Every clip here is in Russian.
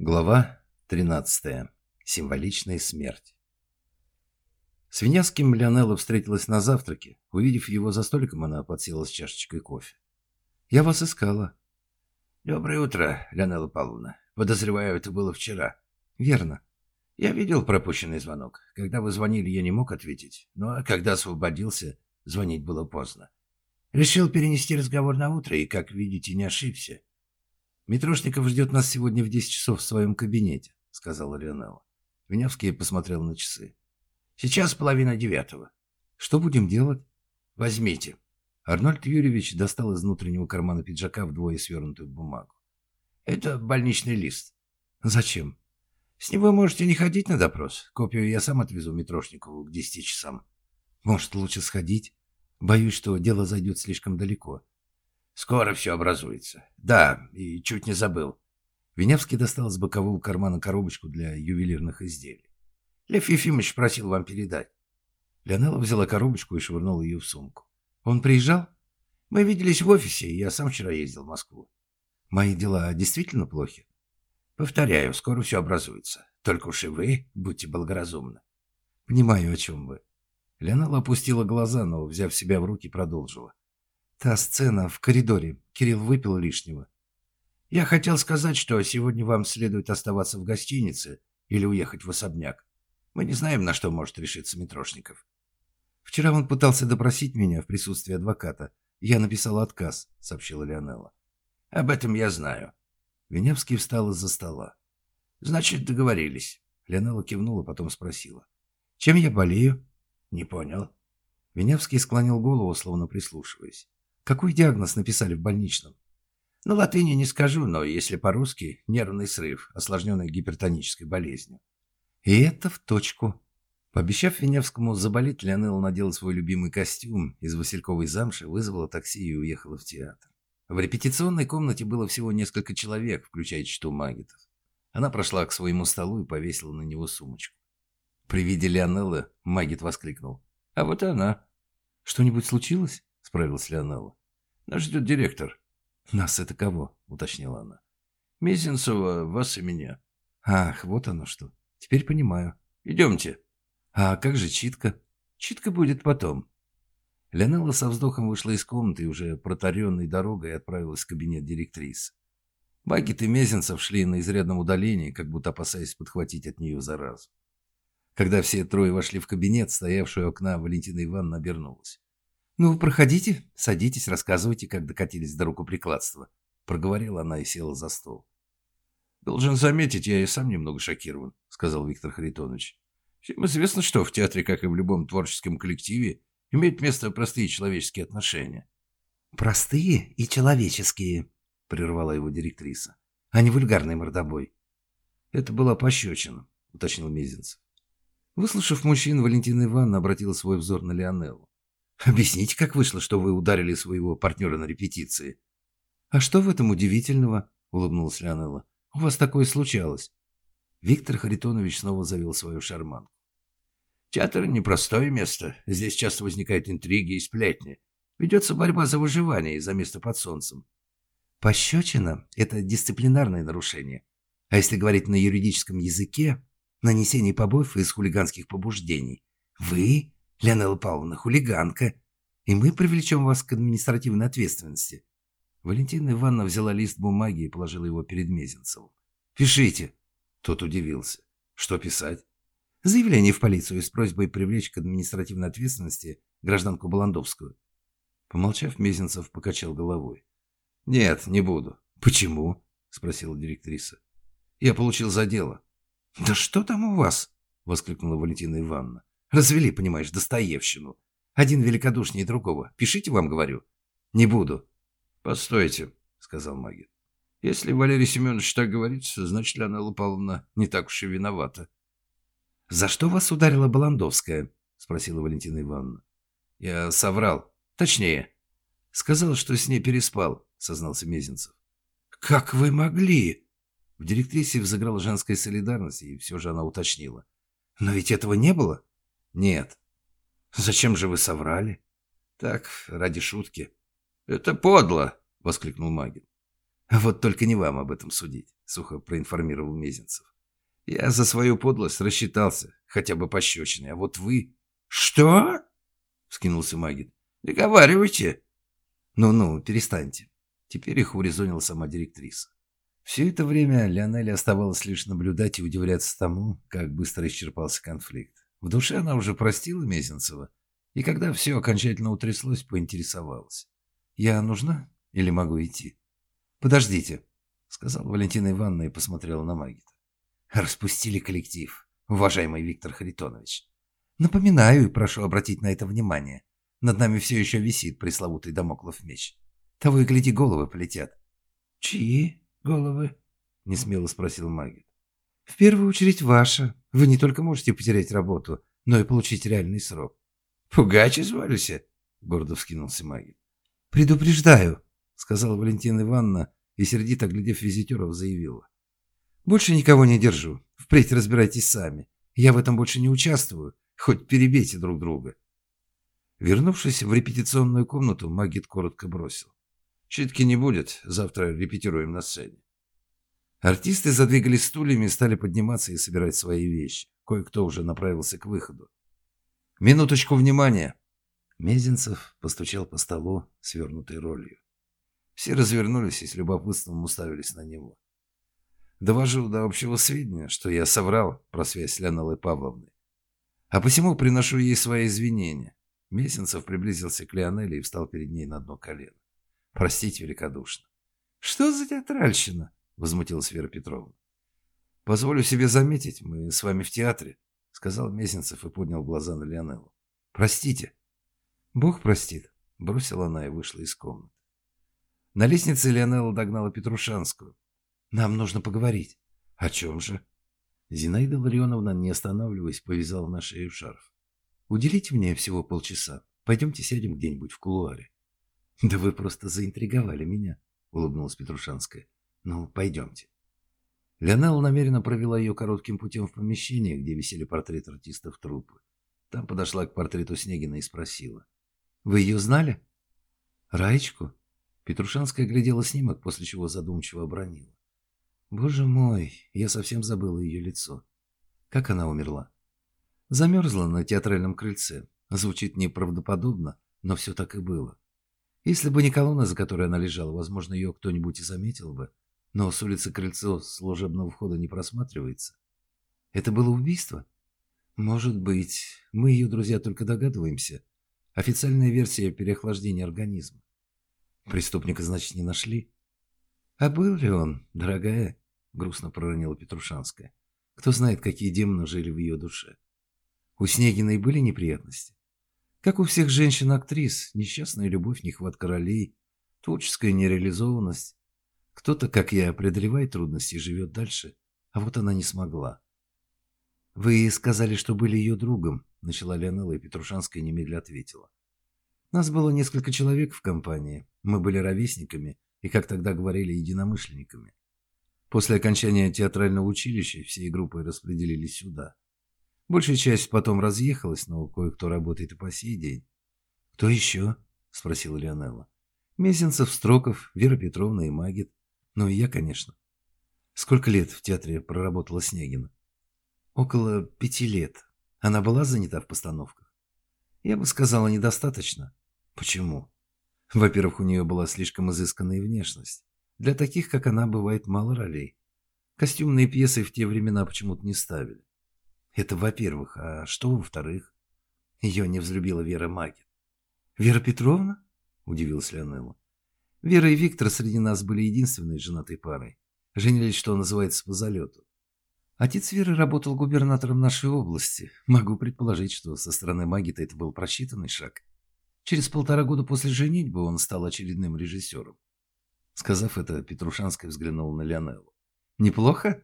Глава 13. Символичная смерть. С Винявским Леонелла встретилась на завтраке. Увидев его за столиком, она подсела с чашечкой кофе. «Я вас искала». «Доброе утро, Леонелла Павловна. Подозреваю, это было вчера». «Верно». «Я видел пропущенный звонок. Когда вы звонили, я не мог ответить. Но когда освободился, звонить было поздно. Решил перенести разговор на утро и, как видите, не ошибся. «Митрошников ждет нас сегодня в десять часов в своем кабинете», — сказала Леонелла. Винявский посмотрел на часы. «Сейчас половина девятого». «Что будем делать?» «Возьмите». Арнольд Юрьевич достал из внутреннего кармана пиджака вдвое свернутую бумагу. «Это больничный лист». «Зачем?» «С него можете не ходить на допрос. Копию я сам отвезу Митрошникову к десяти часам». «Может, лучше сходить? Боюсь, что дело зайдет слишком далеко». Скоро все образуется. Да, и чуть не забыл. Винявский достал из бокового кармана коробочку для ювелирных изделий. Лев Ефимович просил вам передать. Леонела взяла коробочку и швырнула ее в сумку. Он приезжал? Мы виделись в офисе, я сам вчера ездил в Москву. Мои дела действительно плохи? Повторяю, скоро все образуется. Только уж и вы будьте благоразумны. Понимаю, о чем вы. Леонела опустила глаза, но, взяв себя в руки, продолжила. Та сцена в коридоре. Кирилл выпил лишнего. Я хотел сказать, что сегодня вам следует оставаться в гостинице или уехать в особняк. Мы не знаем, на что может решиться Митрошников. Вчера он пытался допросить меня в присутствии адвоката. Я написал отказ, сообщила Леонелла. Об этом я знаю. Винявский встал из-за стола. Значит, договорились. Леонелла кивнула, потом спросила. Чем я болею? Не понял. Винявский склонил голову, словно прислушиваясь. Какой диагноз написали в больничном? На латыни не скажу, но если по-русски, нервный срыв, осложненный гипертонической болезнью. И это в точку. Пообещав Веневскому заболеть, Леонелла надела свой любимый костюм из васильковой замши, вызвала такси и уехала в театр. В репетиционной комнате было всего несколько человек, включая чту Магитов. Она прошла к своему столу и повесила на него сумочку. При виде Леонеллы Магит воскликнул. «А вот она!» «Что-нибудь случилось?» — справилась Леонелла. Нас ждет директор. Нас это кого? Уточнила она. Мезенцева, вас и меня. Ах, вот оно что. Теперь понимаю. Идемте. А как же читка? Читка будет потом. Леонелла со вздохом вышла из комнаты и уже протаренной дорогой отправилась в кабинет директрисы. Багет и Мезенцев шли на изрядном удалении, как будто опасаясь подхватить от нее заразу. Когда все трое вошли в кабинет, стоявшая у окна Валентина Ивановна обернулась. «Ну, проходите, садитесь, рассказывайте, как докатились до рукоприкладства», — проговорила она и села за стол. «Должен заметить, я и сам немного шокирован», — сказал Виктор Харитонович. «Всем известно, что в театре, как и в любом творческом коллективе, имеют место простые человеческие отношения». «Простые и человеческие», — прервала его директриса, — «а не вульгарный мордобой». «Это была пощечина», — уточнил Мезенцев. Выслушав мужчин, Валентина Ивановна обратила свой взор на Леонеллу. Объясните, как вышло, что вы ударили своего партнера на репетиции. А что в этом удивительного? Улыбнулась Леонелла. У вас такое случалось. Виктор Харитонович снова завел свою шарманку. Театр – непростое место. Здесь часто возникают интриги и сплетни. Ведется борьба за выживание и за место под солнцем. Пощечина – это дисциплинарное нарушение. А если говорить на юридическом языке – нанесение побоев из хулиганских побуждений. Вы Леонела Павловна хулиганка, и мы привлечем вас к административной ответственности». Валентина Ивановна взяла лист бумаги и положила его перед Мезенцевым. «Пишите». Тот удивился. «Что писать?» «Заявление в полицию с просьбой привлечь к административной ответственности гражданку Баландовскую». Помолчав, Мезенцев покачал головой. «Нет, не буду». «Почему?» – спросила директриса. «Я получил за дело». «Да что там у вас?» – воскликнула Валентина Ивановна. Развели, понимаешь, Достоевщину. Один великодушнее другого. Пишите, вам говорю. Не буду. Постойте, сказал Магит. Если Валерий Семенович так говорит, значит, Леонела Павловна не так уж и виновата. «За что вас ударила Баландовская?» — спросила Валентина Ивановна. «Я соврал. Точнее, сказал, что с ней переспал», — сознался Мезенцев. «Как вы могли?» В директрисе взыграла женская солидарность, и все же она уточнила. «Но ведь этого не было?» Нет. Зачем же вы соврали? Так, ради шутки. Это подло, воскликнул Магин. Вот только не вам об этом судить, сухо проинформировал Мезенцев. Я за свою подлость рассчитался, хотя бы пощечиной, а вот вы... Что? Вскинулся Магит. Договаривайте. Ну-ну, перестаньте. Теперь их урезонила сама директриса. Все это время Леонеле оставалось лишь наблюдать и удивляться тому, как быстро исчерпался конфликт. В душе она уже простила Мезенцева, и когда все окончательно утряслось, поинтересовалась. «Я нужна или могу идти?» «Подождите», — сказала Валентина Ивановна и посмотрела на Магита. «Распустили коллектив, уважаемый Виктор Харитонович. Напоминаю и прошу обратить на это внимание. Над нами все еще висит пресловутый домоклов меч. Того и гляди, головы полетят». «Чьи?» головы?» — несмело спросил Магит. «В первую очередь ваша. Вы не только можете потерять работу, но и получить реальный срок». «Пугач изволися?» — гордо вскинулся Магит. «Предупреждаю», — сказала Валентина Ивановна и, сердито глядев визитеров, заявила. «Больше никого не держу. Впредь разбирайтесь сами. Я в этом больше не участвую. Хоть перебейте друг друга». Вернувшись в репетиционную комнату, Магит коротко бросил. Читки не будет, завтра репетируем на сцене. Артисты задвигались стульями и стали подниматься и собирать свои вещи. Кое-кто уже направился к выходу. «Минуточку внимания!» Мезенцев постучал по столу, свернутой ролью. Все развернулись и с любопытством уставились на него. Довожу до общего сведения, что я соврал про связь с Леонеллой Павловной. А посему приношу ей свои извинения. Месенцев приблизился к Леонелле и встал перед ней на одно колено. Простите великодушно. Что за театральщина? Возмутилась Вера Петровна. Позволю себе заметить, мы с вами в театре, сказал Месенцев и поднял глаза на Леонеллу. Простите. Бог простит, бросила она и вышла из комнаты. На лестнице Леонелла догнала Петрушанскую. Нам нужно поговорить. О чем же? Зинаида Ларионовна, не останавливаясь, повязала на шею шарф. Уделите мне всего полчаса. Пойдемте сядем где-нибудь в кулуаре. «Да вы просто заинтриговали меня», — улыбнулась Петрушанская. «Ну, пойдемте». Леонелла намеренно провела ее коротким путем в помещение, где висели портреты артистов труппы. Там подошла к портрету Снегина и спросила. «Вы ее знали?» «Раечку?» Петрушанская глядела снимок, после чего задумчиво обронила. «Боже мой, я совсем забыла ее лицо. Как она умерла?» Замерзла на театральном крыльце. Звучит неправдоподобно, но все так и было. Если бы не колонна, за которой она лежала, возможно, ее кто-нибудь и заметил бы. Но с улицы крыльцо служебного входа не просматривается. Это было убийство? Может быть. Мы, ее друзья, только догадываемся. Официальная версия переохлаждения организма. Преступника, значит, не нашли? А был ли он, дорогая? Грустно проронила Петрушанская. Кто знает, какие демоны жили в ее душе. У Снегиной были неприятности? Как у всех женщин-актрис, несчастная любовь, нехватка ролей, творческая нереализованность. Кто-то, как я, преодолевает трудности и живет дальше, а вот она не смогла. «Вы сказали, что были ее другом», — начала Леонелла, и Петрушанская немедля ответила. «Нас было несколько человек в компании. Мы были ровесниками и, как тогда говорили, единомышленниками. После окончания театрального училища все группы распределились сюда. Большая часть потом разъехалась, но кое-кто работает и по сей день. «Кто еще?» – спросила Леонелла. «Месенцев, Строков, Вера Петровна и Магит. Ну и я, конечно». «Сколько лет в театре проработала Снегина?» «Около пяти лет. Она была занята в постановках?» «Я бы сказала, недостаточно». «Почему?» «Во-первых, у нее была слишком изысканная внешность. Для таких, как она, бывает мало ролей. Костюмные пьесы в те времена почему-то не ставили. Это во-первых. А что во-вторых? Ее не взлюбила Вера Магин. «Вера Петровна?» – удивилась Леонелла. «Вера и Виктор среди нас были единственной женатой парой. Женились, что называется, по залету. Отец Веры работал губернатором нашей области. Могу предположить, что со стороны Магита это был просчитанный шаг. Через полтора года после женитьбы он стал очередным режиссером. Сказав это, Петрушанская взглянула на Леонеллу. «Неплохо?»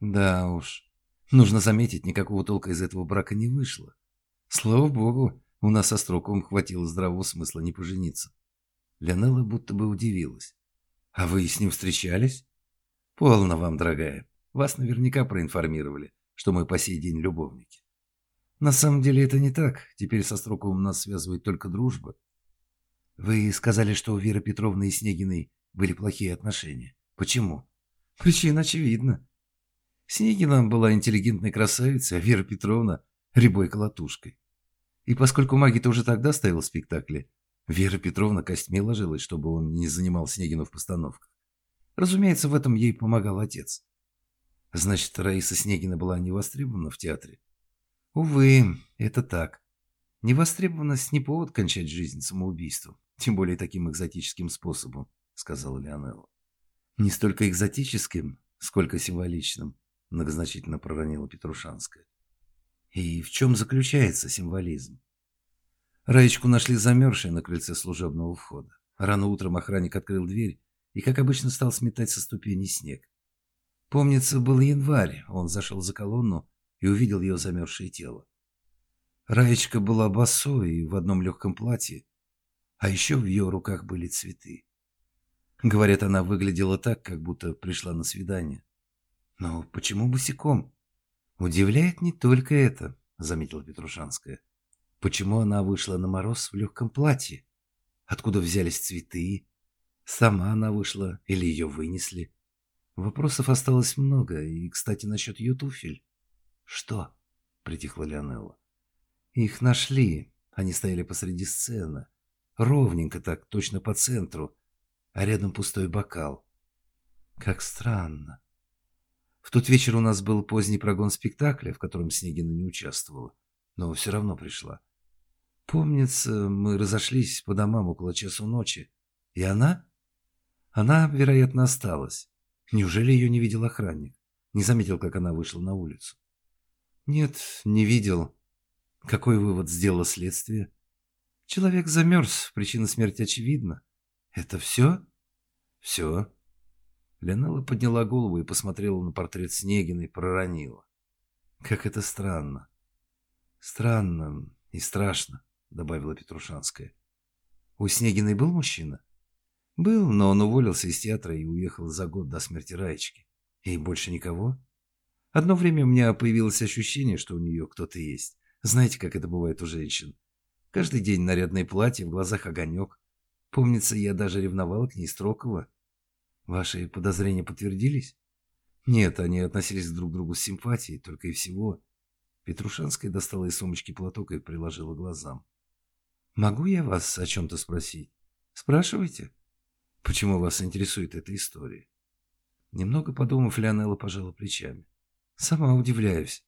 «Да уж. Нужно заметить, никакого толка из этого брака не вышло. Слава богу, у нас со Строковым хватило здравого смысла не пожениться. Леонелла будто бы удивилась. «А вы с ним встречались?» «Полно вам, дорогая. Вас наверняка проинформировали, что мы по сей день любовники. На самом деле это не так. Теперь со Строковым нас связывает только дружба. Вы сказали, что у Веры Петровны и Снегиной были плохие отношения. Почему? Причина очевидна. Снегина была интеллигентной красавицей, а Вера Петровна – рябой колотушкой. И поскольку Магита уже тогда ставил спектакли, Вера Петровна костьми ложилась, чтобы он не занимал Снегину в постановках. Разумеется, в этом ей помогал отец. Значит, Раиса Снегина была не востребована в театре? Увы, это так. Невостребованность не повод кончать жизнь самоубийством, тем более таким экзотическим способом, сказала Леонелла. Не столько экзотическим, сколько символичным, многозначительно проронила Петрушанская. И в чем заключается символизм? Раечку нашли замерзшей на крыльце служебного входа. Рано утром охранник открыл дверь и, как обычно, стал сметать со ступени снег. Помнится, был январь, он зашел за колонну и увидел ее замерзшее тело. Раечка была босой и в одном легком платье, а еще в ее руках были цветы. Говорят, она выглядела так, как будто пришла на свидание. Но почему босиком? Удивляет не только это, заметила Петрушанская. Почему она вышла на мороз в легком платье? Откуда взялись цветы? Сама она вышла или ее вынесли? Вопросов осталось много, и, кстати, насчет ее туфель. Что? Притихла Леонелла. Их нашли. Они стояли посреди сцены. Ровненько так, точно по центру. А рядом пустой бокал. Как странно. В тот вечер у нас был поздний прогон спектакля, в котором Снегина не участвовала, но все равно пришла. Помнится, мы разошлись по домам около часу ночи. И она? Она, вероятно, осталась. Неужели ее не видел охранник? Не заметил, как она вышла на улицу? Нет, не видел. Какой вывод сделало следствие? Человек замерз, причина смерти очевидна. Это все? Все. Леонелла подняла голову и посмотрела на портрет Снегина и проронила. Как это странно. Странно и страшно. — добавила Петрушанская. «У Снегиной был мужчина?» «Был, но он уволился из театра и уехал за год до смерти Раечки. И больше никого?» «Одно время у меня появилось ощущение, что у нее кто-то есть. Знаете, как это бывает у женщин? Каждый день нарядное платье, в глазах огонек. Помнится, я даже ревновала к ней Строкова. Ваши подозрения подтвердились?» «Нет, они относились друг к другу с симпатией, только и всего». Петрушанская достала из сумочки платок и приложила глазам. «Могу я вас о чем-то спросить?» «Спрашивайте». «Почему вас интересует эта история?» Немного подумав, Леонелла пожала плечами. «Сама удивляюсь.